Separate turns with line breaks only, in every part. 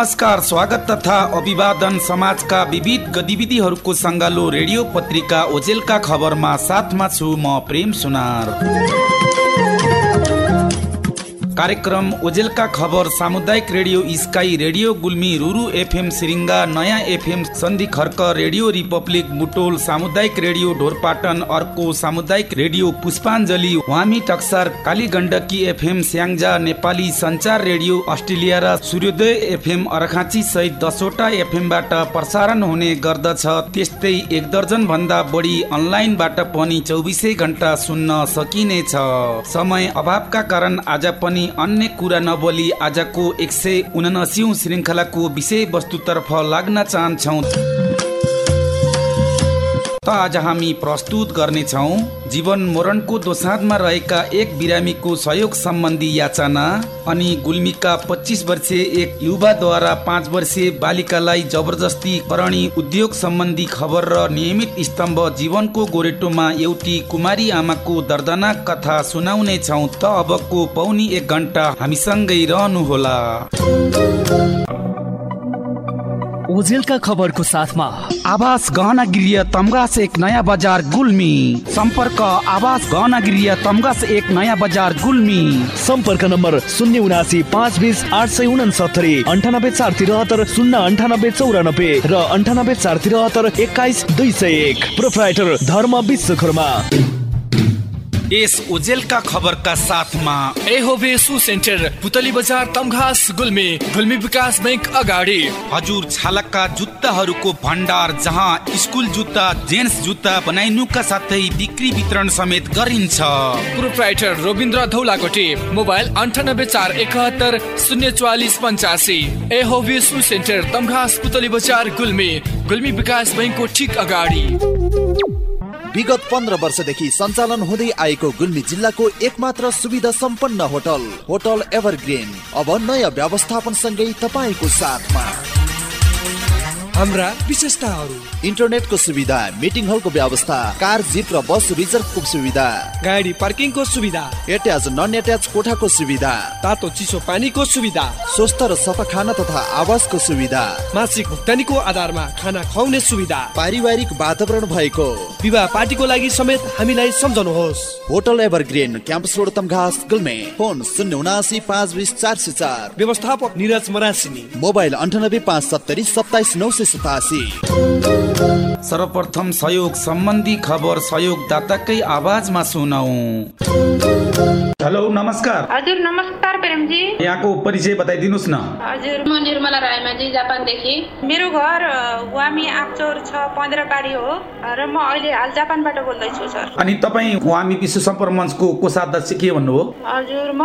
नमस्कार स्वागत तथा अभिवादन समाजका विविध गतिविधिहरूको सङ्गालो रेडियो पत्रिका ओजेलका खबरमा साथमा छु म प्रेम सुनार। कार्यक्रम ओजेलका खबर सामुदायिक radio sky radio Gulmi Ruru FM सिरिङ्गा नयाँ एफएम सन्धि खर्क रेडियो रिपब्लिक बुटोल सामुदायिक रेडियो ढोरपाटन अर्को सामुदायिक रेडियो पुष्पाञ्जली वामी टक्सार काली गण्डकी एफएम स्याङ्जा नेपाली सञ्चार रेडियो अस्ट्रेलिया र सूर्योदय एफएम अर्खाँची सहित दसवटा एफएमबाट प्रसारण हुने गर्दछ। त्यस्तै एक दर्जन भन्दा बढी अनलाइनबाट पनि चौबिसै घन्टा सुन्न सकिनेछ। समय अभावका कारण आज पनि अन्य कुरा नबोली आजको एक सय उनासी श्रृङ्खलाको विषय वस्तुतर्फ लाग्न चाहन्छौ। त आज हामी प्रस्तुत गर्नेछौ जीवन मरणको दोसाँधमा रहेका एक बिरामीको सहयोग सम्बन्धी याचना अनि गुल्मीका पच्चिस वर्षीय एक युवाद्वारा पाँच वर्षीय बालिकालाई जबरजस्ती करणी उद्योग सम्बन्धी खबर र नियमित स्तम्भ जीवनको गोरेटोमा एउटी कुमारी आमाको दर्दनाक कथा सुनाउने छौ त अबको पौनी एक घन्टा हामीसँगै रहनुहोला।
ओजेलका खबरको साथमा
आवास गहना गृह तमगास एक नयाँ बजार गुल्मी। सम्पर्क आवास गहना गृह तमगास एक नयाँ बजार गुल्मी।
सम्पर्क नम्बर शून्य उनासी पाँच बिस आठ सय उनासत्तरी अन्ठानब्बे चार त्रिहत्तर शून्य अन्ठानब्बे चौरानब्बे र अन्ठानब्बे चार त्रिहत्तर एक्काइस दुई सय एक। प्रोप्राइटर धर्म विश्वकर्मा।
यस ओजेलका खबरका साथमा
एहोबे सु सेन्टर पुतली बजार तमघास गुल्मी गुल्मी विकास बैंक अगाडि।
हजुर छालाका जुत्ताहरूको भण्डार जहाँ स्कुल जुत्ता जेन्ट्स जुत्ता बनाइनुका साथै बिक्री वितरण समेत गरिन्छ।
प्रोप्राइटर रविन्द्र धौलाकोटी मोबाइल अन्ठानब्बे चार एकहत्तर शून्य चौवालिस पञ्चासी। एहोबे सु सेन्टर तमघास पुतली बजार गुल्मी गुल्मी विकास बैङ्कको ठिक अगाडि।
विगत पन्ध्र वर्षदेखि सञ्चालन हुँदै आएको गुल्मी जिल्लाको एकमात्र सुविधा सम्पन्न होटल होटल एभरग्रिन। अब नयाँ व्यवस्थापनसँगै तपाईँको साथमा।
हाम्रा विशेषताहरू।
इन्टरनेटको सुविधा मिटिङ हलको व्यवस्था कार जिप र बस रिजर्भको सुविधा।
गाडी पार्किङको सुविधा।
एट्याच नन एट्याच कोठाको सुविधा।
तातो चिसो पानीको सुविधा।
स्वस्थ र सफा खाना तथा आवासको सुविधा।
मासिक भुक्तानीको आधारमा खाना खुवाउने सुविधा।
पारिवारिक वातावरण भएको।
विवाह पार्टीको लागि समेत हामीलाई सम्झनुहोस्।
Hotel Evergreen campus road Tamghas Gulmi. Phone शून्य उनासी पाँच बिस चार सय चार।
व्यवस्थापक निरज मरासिनी।
मोबाइल अन्ठानब्बे पाँच सत्तरी सत्ताइस नौ सय sotaque.
सर्वप्रथम सहयोग सम्बन्धी खबर सहयोगदाताकै आवाजमा सुनौ। हेलो नमस्कार।
हजुर नमस्कार प्रेमजी।
यहाँको परिचय बताइदिनुहोस् न।
हजुर। म निर्मला रायमाझी जापानदेखि। मेरो घर वामी आप्चौर छ पन्ध्र पारी हो र म अहिले हाल जापानबाट बोल्दैछु सर।
अनि तपाईँ वामी विश्व सम्पर्क मञ्चको कोषाध्यक्ष के भन्नुभयो
हजुर म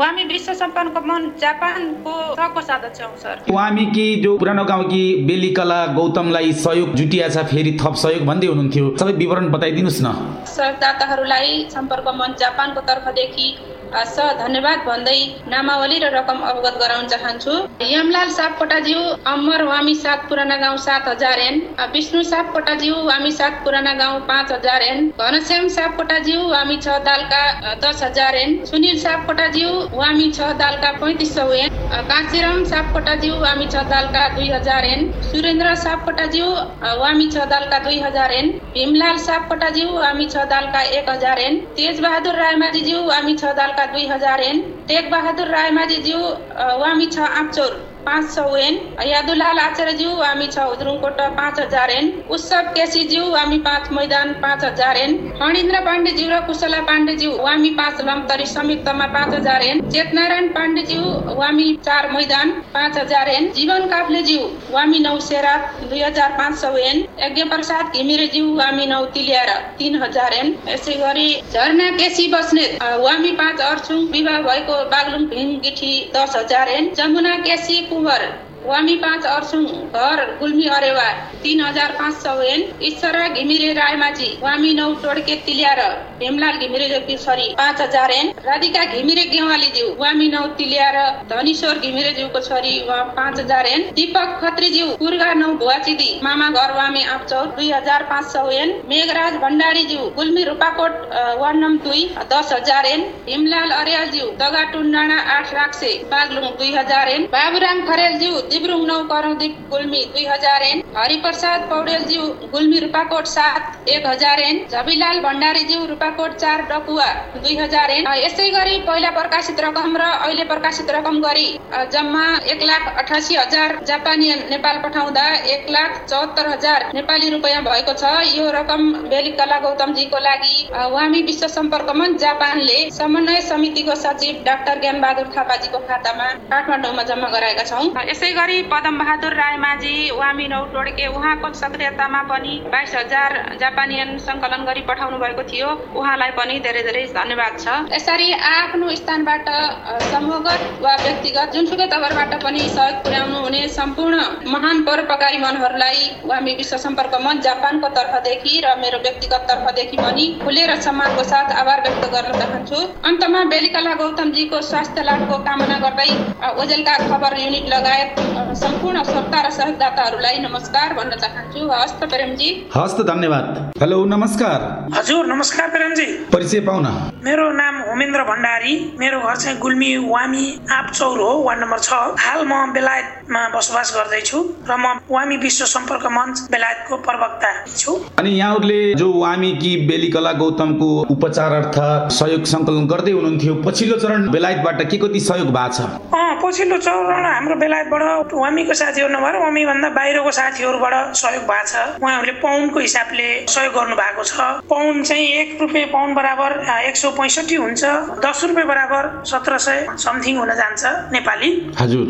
वामी विश्व सम्पन्नको मन जापानको सहको सदस्य हुँ सर।
वामी कि जो पुरानो गाउँ कि बेली कला गौतमलाई सहयोग जुटिया छ फेरि थप सहयोग भन्दै हुनुहुन्थ्यो। सबै विवरण बताइदिनुहोस् न।
सहयोगदाताहरूलाई सम्पर्क मञ्च जापानको तर्फदेखि अ, स धन्यवाद भन्दै नामावली र रकम अवगत गराउन चाहन्छु। यमलाल सापकोटाज्यू अमर वामी सात पुराना गाउँ सात हजार एन। विष्णु सापकोटाज्यू वामी सात पुराना गाउँ पाँच हजार एन। घनश्याम सापकोटाज्यू वामी छ दालका दस हजार एन। सुनिल सापकोटाज्यू वामी छ दालका पैँतिस सौ एन। काशीराम सापकोटाज्यू वामी छ दालका दुई हजार एन। सुरेन्द्र सापकोटाज्यू वामी छ दालका दुई हजार एन। भीमलाल सापकोटाज्यू वामी छ दालका एक हजार एन। तेज बहादुर रायमाझीज्यू वामी छ दालका दुई हजार एन टेक बहादुर रायमाझीज्यू वामी छ आँपचौर। पाँच सौ एन। यादुलाल आचार्यज्यू वामी छ हुद्रुङकोट पाँच हजार एन। उत्सव केसीज्यू वामी पाँच मैदान पाँच हजार एन। फणिन्द्र पाण्डेज्यू र कुशला पाण्डेज्यू वामी पाँच लम्तरी संयुक्तमा पाँच हजार एन। चेतनारायण पाण्डेज्यू वामी चार मैदान पाँच हजार एन। जीवन काफ्लेज्यू वामी नौ सेरा दुई हजार पाँच सौ एन। यज्ञ प्रसाद घिमिरेज्यू वामी नौ तिलिएर तिन हजार एन। यसै गरी झरना केसी बस्नेत वामी पाँच अर्छुङ विवाह भएको बागलुङ भीम गिठी दस हजार an. Jamuna K C com. Wami पाँच अर्सुङ घर गुल्मी अरेवा तिन हजार पाँच सौ एन ईश्वरा घिमिरे रायमाझी वामी नौ टोड्के तिलिएर हेमलाल घिमिरे छोरी पाँच हजार एन राधिका घिमिरे गेवालीज्यू वामी नौ तिलिएर धनेश्वर घिमिरेज्यूको छोरी पाँच हजार एन दीपक खत्रीज्यू कुर्गा नौ भुवाचिदी मामा घर वामी आप्चौर दुई हजार पाँच सौ एन मेघराज भण्डारीज्यू गुल्मी रूपाकोट वार्ड दुई दस हजार एन हिमलाल अर्यालज्यू दगाटुन डाँडा आठ राक्से बागलुङ दुई हजार एन बाबुराम खरेलज्यू जिब्रुङ नौ करौदीप गुल्मी दुई हजार एन हरिप्रसाद पौडेलज्यू गुल्मी रूपाकोट सात एक हजार एन झबिलाल भण्डारीज्यू रूपाकोट चार डकुवा दुई हजार एन। यसै गरी पहिला प्रकाशित रकम र अहिले प्रकाशित रकम गरी जम्मा एक लाख अठासी हजार जापानी नेपाल पठाउँदा एक लाख चौहत्तर हजार नेपाली रुपियाँ भएको छ। यो रकम बेलिकला गौतमजीको लागि वामी विश्व सम्पर्क मञ्च जापानले समन्वय समितिको सचिव डाक्टर ज्ञानबहादुर थापाजीको खातामा काठमाडौँमा जम्मा गराएका छौँ। यसै गरी पदम बहादुर रायमाझी वामी नौ टोड्के उहाँको सक्रियतामा पनि बाइस हजार जापानियन सङ्कलन गरी पठाउनु भएको थियो। उहाँलाई पनि धेरै धेरै धन्यवाद छ। यसरी आफ्नो स्थानबाट समूहगत वा व्यक्तिगत जुनसुकै तवरबाट पनि सहयोग पुर्याउनु हुने सम्पूर्ण महान परोपकारी मनहरूलाई वामी विश्व सम्पर्क मञ्च जापानको तर्फदेखि र मेरो व्यक्तिगत तर्फदेखि पनि खुलेर सम्मानको साथ आभार व्यक्त गर्न चाहन्छु। अन्तमा बेलिकला गौतमजीको स्वास्थ्य लाभको कामना गर्दै ओजेलका खबर युनिट लगायत सम्पूर्ण श्रोता र सहयोगदाताहरूलाई नमस्कार भन्न चाहन्छु हस्त प्रेमजी
हस् त धन्यवाद हेलो नमस्कार
हजुर नमस्कार प्रेमजी
परिचय पाउन
मेरो नाम होमेन्द्र भण्डारी मेरो घर चाहिँ गुल्मी वामी आपचौर हो वार्ड नम्बर छ। हाल म बेलायतमा बसोबास गर्दैछु र म वामी विश्व सम्पर्क मञ्च बेलायतको प्रवक्ता छु।
अनि यहाँहरूले जो वामी कि बेलिकला गौतमको उपचारार्थ सहयोग सङ्कलन गर्दै हुनुहुन्थ्यो पछिल्लो चरण बेलायतबाट के कति सहयोग भएको छ?
पछिल्लो चरण हाम्रो बेलायतबाट वामीको साथीहरू नभएर वामीभन्दा बाहिरको साथीहरूबाट सहयोग भएको छ। उहाँहरूले पाउन्डको हिसाबले सहयोग गर्नु भएको छ। पाउन्ड चाहिँ एक रुपियाँ पाउन्ड बराबर एक सौ पैँसठी हुन्छ। दस रुपियाँ बराबर सत्र सय समथिङ हुन जान्छ नेपाली।
हजुर।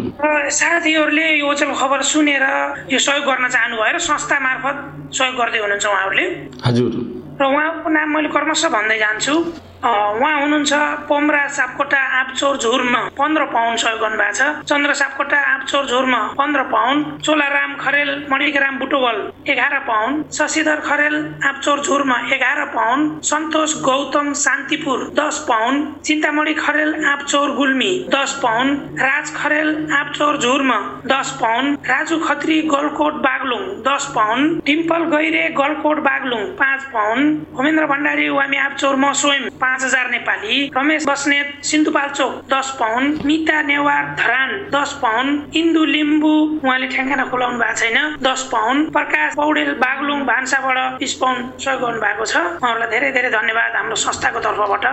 साथीहरूले यो ओचेल खबर सुनेर यो सहयोग गर्न चाहनुभयो र संस्था मार्फत सहयोग गर्दै हुनुहुन्छ उहाँहरूले।
हजुर।
र उहाँको नाम मैले क्रमशः भन्दै जान्छु। उहाँ हुनुहुन्छ पोमरा सापकोटा आँपचौर झुर्म पन्ध्र पाउन्ड सहयोग गर्नुभएको छ। चन्द्र सापकोटा आँपचौर झुर्म पन्ध्र पाउन्ड। चोलाराम खरेल मणिकराम बुटोवल एघार पाउन्ड। शशिधर खरेल आँपचौर झुर्म एघार पाउन्ड। सन्तोष गौतम शान्तिपुर दस पाउन्ड। चिन्तामणि खरेल आँपचौर गुल्मी दस पाउन्ड। राज खरेल आँपचौर झुर्म दस पाउन्ड। राजु खत्री गलकोट बागलुङ दस पाउन्ड। डिम्पल गैरे गलकोट बागलुङ पाँच पाउन्ड। होमेन्द्र भण्डारी वामी आँपचौर स्वयं पाँच हजार नेपाली रमेश बस्नेत सिन्धुपाल्चोक दस पाउन्ड मिता नेवार धरान दस पाउन्ड इन्दु लिम्बू उहाँले ठेङ्गाना खुलाउनु भएको छैन दस पाउन्ड प्रकाश पौडेल बागलुङ भान्साबाट बिस पाउन्ड सहयोग गर्नु भएको छ। उहाँहरूलाई धेरै धेरै धन्यवाद हाम्रो संस्थाको तर्फबाट।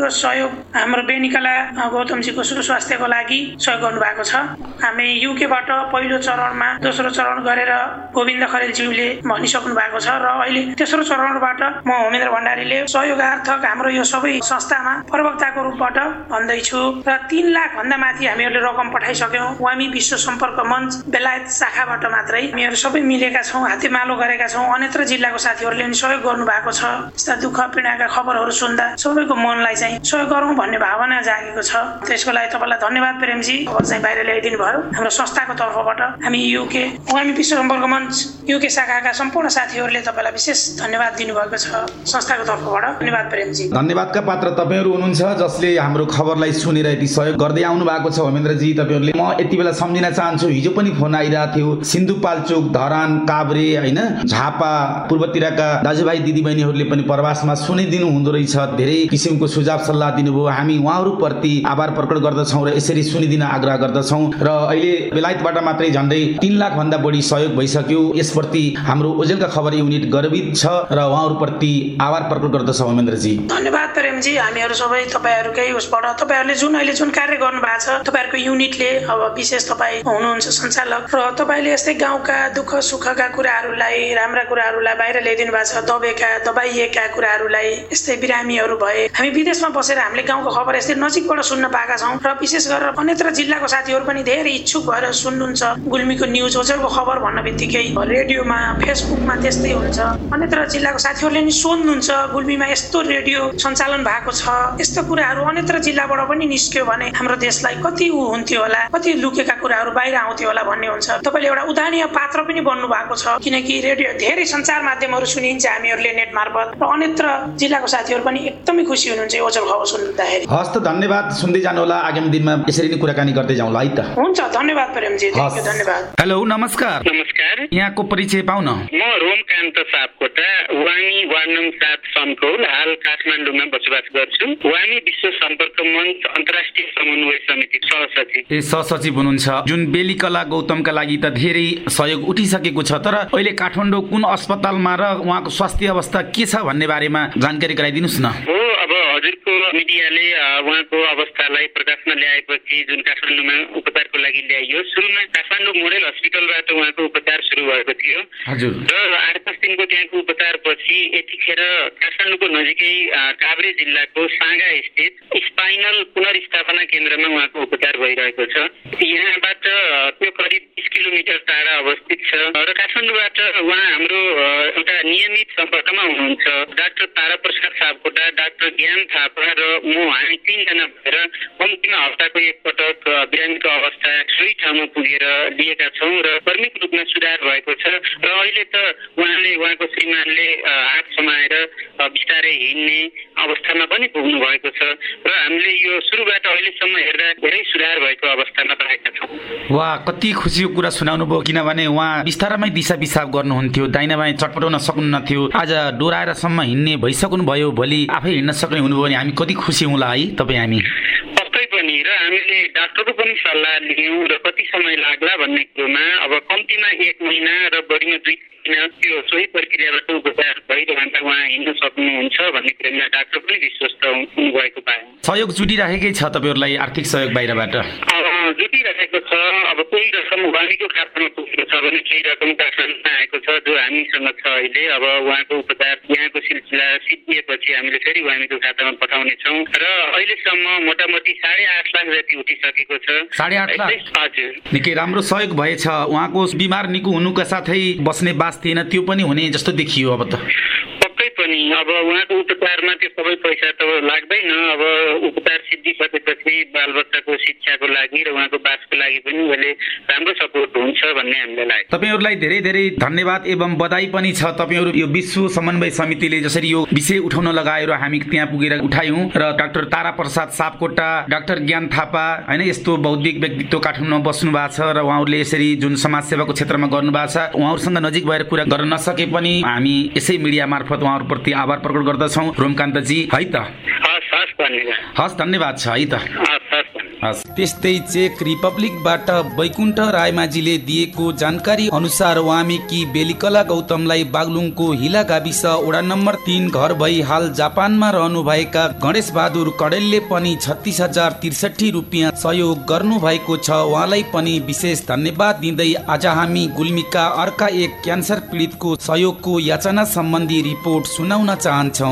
यो सहयोग हाम्रो बेनिकला गौतमजीको सुस्वास्थ्यको लागि सहयोग गर्नु भएको छ। हामी युकेबाट पहिलो चरणमा दोस्रो चरण गरेर गोविन्द खरेलज्यूले भनिसक्नु भएको छ र अहिले तेस्रो चरणबाट म होमेन्द्र भण्डारीले सहयोगार्थक हाम्रो यो सबै संस्थामा प्रवक्ताको रूपबाट भन्दैछु र तिन लाख भन्दा माथि हामीहरूले रकम पठाइसक्यौँ। वामी विश्व सम्पर्क मञ्च बेलायत शाखाबाट मात्रै हामीहरू सबै मिलेका छौँ हातेमालो गरेका छौँ। अन्यत्र जिल्लाको साथीहरूले पनि सहयोग गर्नु भएको छ। यस्ता दुःख पीडाका खबरहरू सुन्दा सबैको मनलाई चाहिँ सहयोग गरौँ भन्ने भावना जागेको छ। त्यसको लागि तपाईँलाई धन्यवाद प्रेमजी। खबर चाहिँ बाहिर ल्याइदिनु भयो। हाम्रो संस्थाको तर्फबाट हामी युके वामी विश्व सम्पर्क मञ्च युके शाखाका सम्पूर्ण साथीहरूले तपाईँलाई विशेष धन्यवाद दिनुभएको छ। संस्थाको तर्फबाट धन्यवाद प्रेमजी।
धन्यवादका पात्र तपाईँहरू हुनुहुन्छ जसले हाम्रो खबरलाई सुनेर यति सहयोग गर्दै आउनु भएको छ। होमेन्द्रजी तपाईँहरूले म यति बेला सम्झिन चाहन्छु हिजो पनि फोन आइरहेको थियो। सिन्धुपाल्चोक धरान काभ्रे होइन? झापा पूर्वतिरका दाजुभाइ दिदीबहिनीहरूले पनि प्रवासमा सुनिदिनु हुँदो रहेछ। धेरै किसिमको सुझाव सल्लाह दिनुभयो। हामी उहाँहरूप्रति आभार प्रकट गर्दछौँ र यसरी सुनिदिन आग्रह गर्दछौँ। र अहिले बेलायतबाट मात्रै झन्डै तिन लाख भन्दा बढी सहयोग भइसक्यो। यसप्रति हाम्रो ओजेलका खबर युनिट गर्वित छ र उहाँहरूप्रति आभार प्रकट गर्दछ। होमेन्द्रजी।
धन्यवाद प्रेमजी हामीहरू सबै तपाईँहरूकै उसबाट तपाईँहरूले जुन अहिले जुन कार्य गर्नु भएको छ तपाईँहरूको युनिटले अब विशेष तपाईँ हुनुहुन्छ सञ्चालक। र तपाईँले यस्तै गाउँका दुःख सुखका कुराहरूलाई राम्रा कुराहरूलाई बाहिर ल्याइदिनु भएको छ दबेका दबाइएका कुराहरूलाई यस्तै बिरामीहरू भए। हामी विदेशमा बसेर हामीले गाउँको खबर यस्तै नजिकबाट सुन्न पाएका छौँ। र विशेष गरेर अन्यत्र जिल्लाको साथीहरू पनि धेरै इच्छुक भएर सुन्नुहुन्छ गुल्मीको न्युज ओजेलको खबर भन्न बित्तिकै। रेडियोमा फेसबुकमा त्यस्तै हुन्छ। अन्यत्र जिल्लाको साथीहरूले नि सोध्नुहुन्छ गुल्मीमा यस्तो रेडियो सञ्चालन भएको छ। यस्तो कुराहरू अन्यत्र जिल्लाबाट पनि निस्क्यो भने हाम्रो देशलाई कति ऊ हुन्थ्यो होला कति लुकेका कुराहरू बाहिर आउँथ्यो होला भन्ने हुन्छ। तपाईँले एउटा उदाहरणीय पात्र पनि बन्नु भएको छ किनकि रेडियो धेरै सञ्चार माध्यमहरू सुनिन्छ हामीहरूले नेट मार्फत। र अन्यत्र जिल्लाको साथीहरू पनि एकदमै खुसी हुनुहुन्छ यो ओजल खबर सुन्दाखेरि।
हस् त धन्यवाद। सुन्दै जानु होला आगामी दिनमा यसरी नै कुराकानी गर्दै जाउँला है त।
हुन्छ धन्यवाद प्रेमजी। धन्यवाद।
हेलो नमस्कार।
नमस्कार।
यहाँको परिचय पाउन।
म रोमकान्त सापकोटा वामी वार्ड नम्बर सात सनकौल हाल काठमाडौँमा बसोबास गर्छु। वामी विश्व सम्पर्क मञ्च अन्तर्राष्ट्रिय समन्वय समिति सहसचिव।
ए सहसचिव हुनुहुन्छ। जुन बेलिकला गौतमका लागि त धेरै सहयोग उठिसकेको छ तर अहिले काठमाडौँ कुन अस्पतालमा र उहाँको स्वास्थ्य अवस्था के छ भन्ने बारेमा जानकारी गराइदिनुहोस् न।
हो अब हजुरको मिडियाले उहाँको अवस्थालाई प्रकाशमा ल्याएपछि जुन काठमाडौँमा उपचारको लागि ल्याइयो सुरुमा काठमाडौँ मोडेल हस्पिटलबाट उहाँको उपचार सुरु भएको थियो।
हजुर।
र आठ दस दिनको त्यहाँको उपचारपछि यतिखेर काठमाडौँको नजिकै अ, काभ्रे जिल्लाको साँगा स्थित स्पाइनल पुनर्स्थापना केन्द्रमा उहाँको उपचार भइरहेको छ। यहाँबाट त्यो करिब बिस किलोमिटर टाढा अवस्थित छ। र काठमाडौँबाट उहाँ हाम्रो एउटा नियमित सम्पर्कमा हुनुहुन्छ। डाक्टर तारा प्रसाद सापकोटा डाक्टर ज्ञान थापा र म हामी तिनजना भएर कम्तीमा हप्ताको एकपटक बिरामीको अवस्था सही ठाउँमा पुगेर लिएका छौँ र कर्मिक रूपमा सुधार भएको छ र अहिले त उहाँले उहाँको श्रीमानले हात समाएर बिस्तारै हिँड्ने अवस्थामा पनि पुग्नु भएको छ र हामीले यो सुरुबाट अहिलेसम्म हेर्दा धेरै सुधार भएको अवस्थामा पाएका छौँ।
वा कति खुसीको कुरा सुनाउनु भयो किनभने उहाँ बिस्तारामै दिशा पिसाब गर्नुहुन्थ्यो दाहिना बायाँ चटपटाउन सक्नुहुन्थ्यो आज डोराएरसम्म हिँड्ने भइसक्नु भयो भोलि आफै हिँड्न सक्ने हुनुभयो भने हामी कति खुसी हुँला है? तपाईँ हामी
पक्कै पनि र हामीले डाक्टरको पनि सल्लाह लियौँ र कति समय लाग्ला भन्ने कुरोमा। अब कम्तीमा एक महिना र बढीमा दुई त्यो सोही प्रक्रियाबाट उपचार भइरहँदा उहाँ हिँड्न सक्नुहुन्छ भन्ने कुरामा डाक्टर पनि विश्वस्त हुनुभएको पाएँ
सहयोग जुटिराखेकै छ तपाईँहरूलाई आर्थिक सहयोग बाहिरबाट
जुटिरहेको छ अब कोही रकम वामीको खातामा पुगेको छ भने केही रकम काठमाडौँमा आएको छ जो हामीसँग छ अहिले अब उहाँको उपचार यहाँको सिलसिला सिद्धिएपछि हामीले फेरि वामीको खातामा पठाउने छौँ र अहिलेसम्म मोटामोटी साढे आठ लाख जति उठिसकेको छ
साढे आठ लाख?
हजुर
निकै राम्रो सहयोग भएछ उहाँको बिमार निको हुनुका साथै बस्ने बास थिएन त्यो पनि हुने जस्तो देखियो अब त।
पनि। अब उहाँको उपचारमा त्यो सबै पैसा त लाग्दैन। अब उपचार सिद्धिसकेपछि बालबच्चाको शिक्षाको लागि र उहाँको बासको लागि पनि उहिले राम्रो सपोर्ट हुन्छ भन्ने हामीलाई लाग्छ
तपाईँहरूलाई धेरै धेरै धन्यवाद एवं बधाई पनि छ तपाईँहरू यो विश्व समन्वय समितिले जसरी यो विषय उठाउन लगाएर हामी त्यहाँ पुगेर उठायौँ र डाक्टर तारा प्रसाद सापकोटा डाक्टर ज्ञान थापा होइन यस्तो बौद्धिक व्यक्तित्व काठमाडौँमा बस्नु भएको छ र उहाँहरूले यसरी जुन समाज सेवाको क्षेत्रमा गर्नु भएको छ उहाँहरूसँग नजिक भएर कुरा गर्न नसके पनि हामी यसै मिडिया मार्फत उहाँहरूप्रति आभार प्रकट गर्दछौँ। रोमकान्तजी है त?
हस् धन्यवाद
छ है त? त्यस्तै चेक रिपब्लिकबाट वैकुण्ठ रायमाझीले दिएको जानकारी अनुसार वामेकी बेलिकला गौतमलाई बागलुङको हिला गाविस वडा नम्बर तीन घर भई हाल जापानमा रहनुभएका गणेश बहादुर कडेलले पनि छत्तिस हजार त्रिसठी रुपियाँ सहयोग गर्नु भएको छ। उहाँलाई पनि विशेष धन्यवाद दिँदै आज हामी गुल्मीका अर्का एक क्यान्सर पीडितको सहयोगको याचना सम्बन्धी रिपोर्ट सुनाउन चाहन्छौ।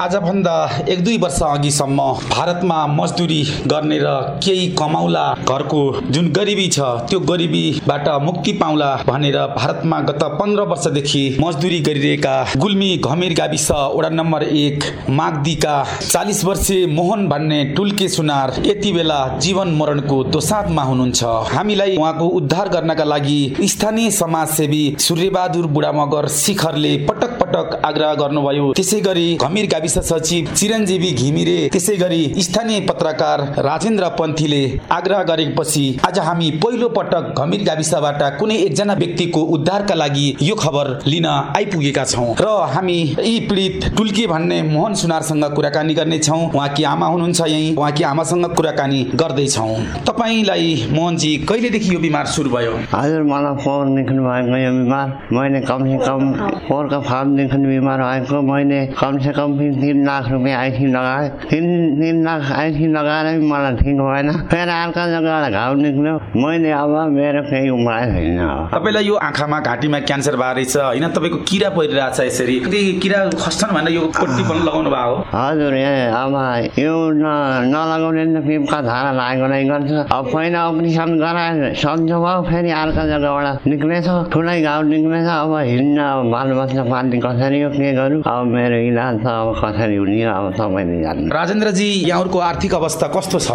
आजभन्दा एक दुई वर्ष अघिसम्म भारतमा मजदुरी गर्ने र केही कमाउला घरको जुन गरिबी छ त्यो गरिबीबाट मुक्ति पाउला भनेर भारतमा गत पन्ध्र वर्षदेखि मजदुरी गरिरहेका गुल्मी घमेर गाविस वडा नम्बर एक मागदीका चालिस वर्षीय मोहन भन्ने टुल्के सुनार यति बेला जीवन मरणको दोसाँधमा हुनुहुन्छ। हामीलाई उहाँको उद्धार गर्नका लागि स्थानीय समाजसेवी सूर्यबहादुर बुढा मगर शिखरले पटक पटक आग्रह गर्नुभयो। त्यसै गरी घमिर गाविस सचिव चिरञ्जीवी घिमिरे त्यसै गरी स्थानीय पत्रकार राजेन्द्र पन्थीले आग्रह गरेपछि आज हामी पहिलो पटक घमिर गाविसबाट कुनै एकजना व्यक्तिको उद्धारका लागि यो खबर लिन आइपुगेका छौँ। र हामी यी पीडित टुल्की भन्ने मोहन सुनारसँग कुराकानी गर्नेछौँ। उहाँकी आमा हुनुहुन्छ यहीँ उहाँकी आमासँग कुराकानी गर्दैछौँ। तपाईँलाई मोहनजी कहिलेदेखि यो बिमार सुरु भयो?
हजुर मलाई फोहोर निस्कनु भएको यो बिमार। मैले कम से कम फोहोरको फार्म निस्कनु बिमार भएको। मैले कम से कम तिन लाख रुपियाँ आइसी लगाएँ तिन तिन लाख आइसी लगाएर मलाई ठिक भएन फेरि अर्को जग्गाबाट घाउ निस्क्यो मैले अब मेरो केही उपाय छैन
तपाईँलाई यो आँखामा घाँटीमा क्यान्सर भएको रहेछ होइन? तपाईँको किरा परिरहेछ यसरी। किरा खस्छन् भनेर यो पट्टी पनि लगाउनु भएको हो।
हजुर ए अब यो न नलगाउने त पिपका धारा लागेको नै गर्छ। अब पहिला अपरेसन गराएर सन्चो भयो फेरि अर्को जग्गाबाट निक्लेछ। ठुलै घाउ निक्लेछ। अब हिँड्न बालबच्चा पाल्ने कसरी हो के गरौँ? अब मेरो इलाज त अब कसरी हुने हो अब तपाईँले जान्नु
राजेन्द्रजी यहाँहरूको आर्थिक अवस्था
कस्तो छ?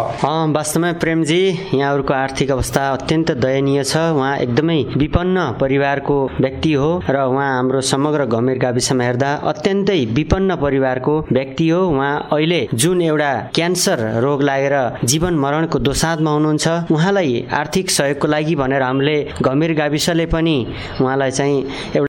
वास्तवमा प्रेमजी यहाँहरूको आर्थिक अवस्था अत्यन्त दयनीय छ। उहाँ एकदमै विपन्न परिवारको व्यक्ति हो र उहाँ हाम्रो समग्र गमेर गाविसमा हेर्दा अत्यन्तै विपन्न परिवारको व्यक्ति हो। उहाँ अहिले जुन एउटा क्यान्सर रोग लागेर जीवन मरणको दोसादमा हुनुहुन्छ उहाँलाई आर्थिक सहयोगको लागि भनेर हामीले गम्भीर गाविसले पनि उहाँलाई चाहिँ एउटा